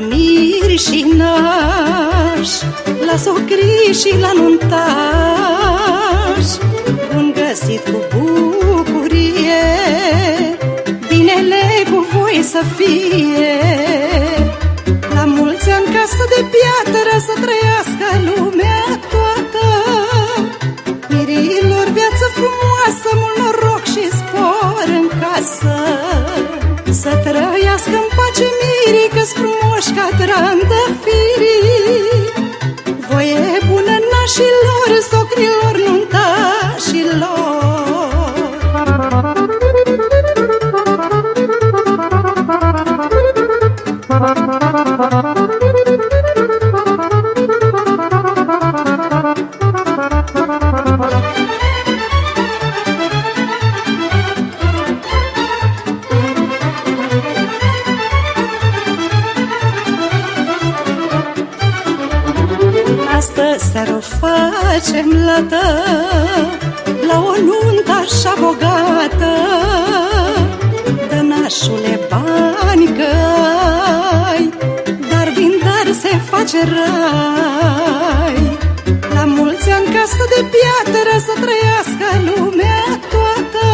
miri și naș La socri și la nuntaș. Bun găsit cu bucurie Binele cu voi să fie. La mulți ani casă de piatră Să trăiască lumea toată. Mirilor viață frumoasă Mult noroc și spor în casă. Să trăiască în pace mirii Că-s frumoși ca trandafirii seară o facem lată La o nuntă așa bogată. Dă nașule bani căi Dar din dar se face rai. La mulți ani casă de piatră Să trăiască lumea toată.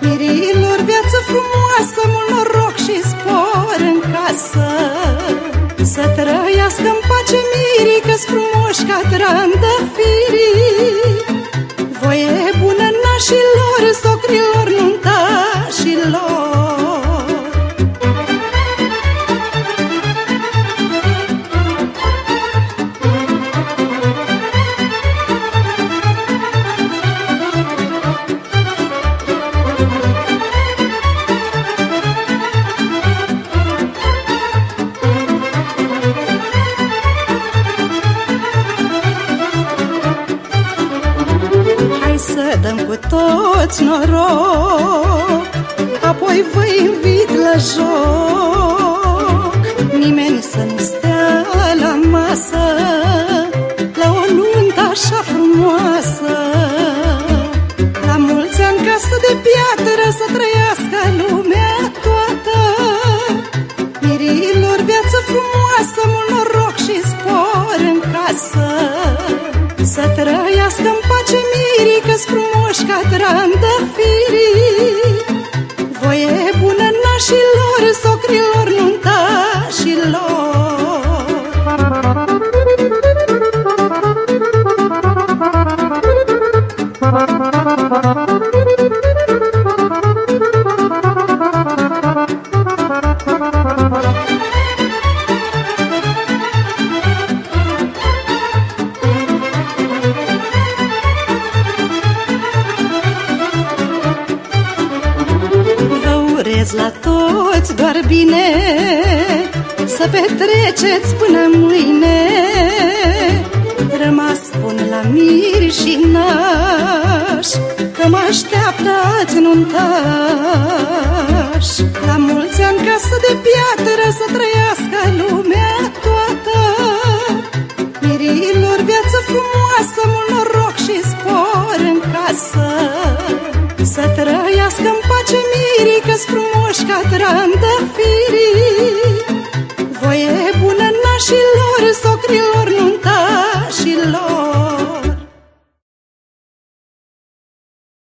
Mirilor viață frumoasă Mult noroc și spor în casă. Să trăiască în pace mirii Că-s frumoși ca trandafirii toți noroc Apoi vă invit la joc. Nimeni să nu stea la masă La o nuntă așa frumoasă. La mulți ani casă de piatră Să trăiască lumea toată. Mirilor viață frumoasă Mult noroc și spor în casă. Să trăiască frumoși ca Vă urez la toți doar bine Să petreceți până mâine. Rămas pun la miri și naș Că mă așteaptă alți nuntaș. La mulți ani casă de piatră Să trăiască lumea toată. Mirilor viață frumoasă Mult noroc și spor în casă. Să trăiască în pace